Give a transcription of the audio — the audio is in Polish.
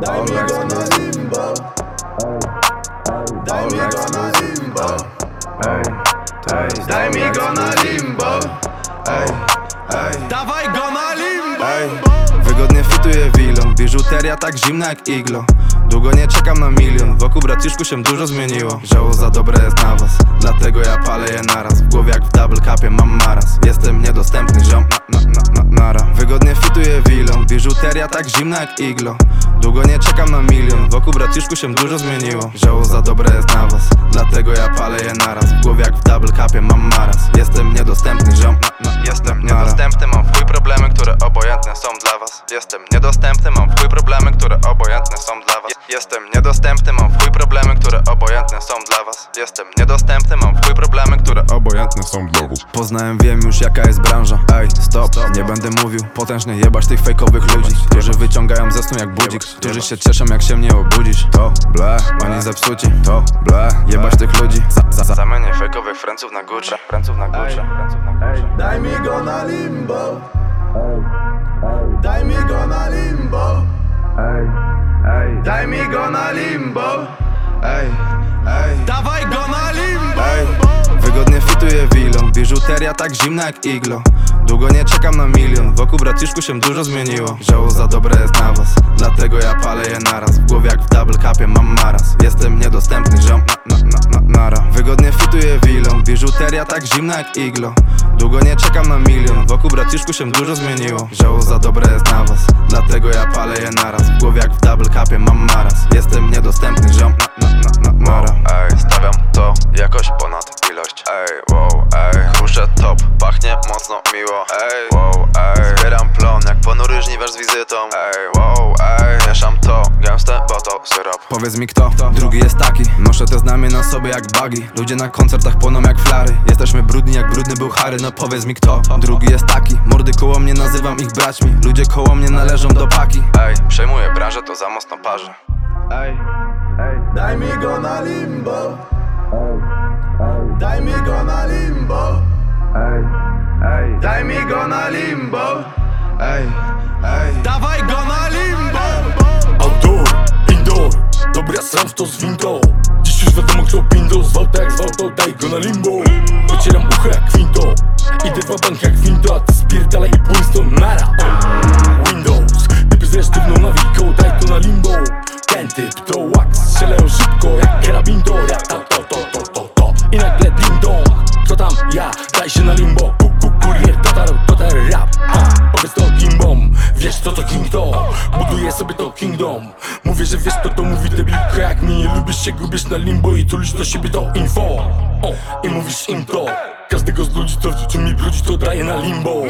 Daj mi go na limbo Daj mi go na limbo Daj mi go na limbo. Dawaj go na limbo. Wygodnie fituje wilon. Biżuteria tak zimna jak iglo. Długo nie czekam na milion. Wokół braciszku się dużo zmieniło. Żało za dobre jest na was. Dlatego ja palę je naraz. W głowie jak w double capie mam maraz. Jestem niedostępny ziom na, na, na, na, nara. Wygodnie fituje wilon. Biżuteria tak zimna jak iglo Długo nie czekam na milion. Wokół braciszku się dużo zmieniło. Żało za dobre jest na was. Dlatego ja palę je naraz. W głowie jak w double capie mam maraz. Jestem niedostępny ziom. Na, na, Jestem niedostępny, mam w problemy, które obojętne są dla was. Jestem niedostępny, mam w problemy, które obojętne są dla was. Je- Jestem niedostępny, mam w problemy, obojętne są dla was. Jestem niedostępny, mam w chuj problemy, które obojętne są dla was. Poznałem, wiem już jaka jest branża. Ej, stop, nie będę mówił. Potężnie jebać tych fejkowych ludzi Którzy wyciągają ze snu jak budzik. Którzy się cieszą jak się mnie obudzisz. To ble, oni zepsuci. To ble, jebać tych ludzi. Za, za, za. Zamienię fejkowych franców na Gucci. Franców na Gucci, Franców na Gucci. Daj mi go na limbo. Daj mi go na limbo. Daj mi go na limbo Ej, ej. Dawaj go na limbo. Ej, wygodnie fituje wilon Biżuteria tak zimna jak iglo. Długo nie czekam na milion. Wokół braciszku się dużo zmieniło. Żało za dobre jest na was. Dlatego ja palę je naraz. W głowie jak w double capie mam maraz. Jestem niedostępny ziom. Na, na, na, na, nara. Wygodnie fituje wilon Biżuteria tak zimna jak iglo. Długo nie czekam na milion. Wokół braciszku się dużo zmieniło. Żało za dobre jest na was. Dlatego ja palę je naraz. W głowie jak w double capie mam maraz. Jestem niedostępny ziom. Na, mocno miło Ej, wow, ej. Zbieram plon jak ponury żniwiarz z wizytą Ej, wow, ej. Mieszam to, gęste, bo to syrop. Powiedz mi kto, drugi jest taki Noszę te znamie na sobie jak bugi Ludzie na koncertach płoną jak flary. Jesteśmy brudni jak brudny był Harry No powiedz mi kto, drugi jest taki Mordy koło mnie nazywam ich braćmi. Ludzie koło mnie należą do paki. Ej, przejmuję branżę, to za mocno parzy. Ej, ej. Daj mi go na limbo. Daj mi go na limbo Daj mi go na limbo. Ej, ej. Dawaj go na limbo. Outdoor, indoor, dobra sam to z windą. Dziś już wiadomo kto pindo, zwał tak zwał to daj go na limbo. Wycieram ucho jak windą, idę w bank jak window A ty spierdalaj i pójdź stąd nara. Windows, typy z resztywną nawiką, daj to na limbo. Ten typ to wiesz co to kingdom? Buduję sobie to kingdom. Mówię, że wiesz to to mówi debilka Jak mnie nie lubisz się gubisz na limbo I tulisz do siebie to info. I mówisz im to. Każdego z ludzi to w życiu mi brudzi to daje na limbo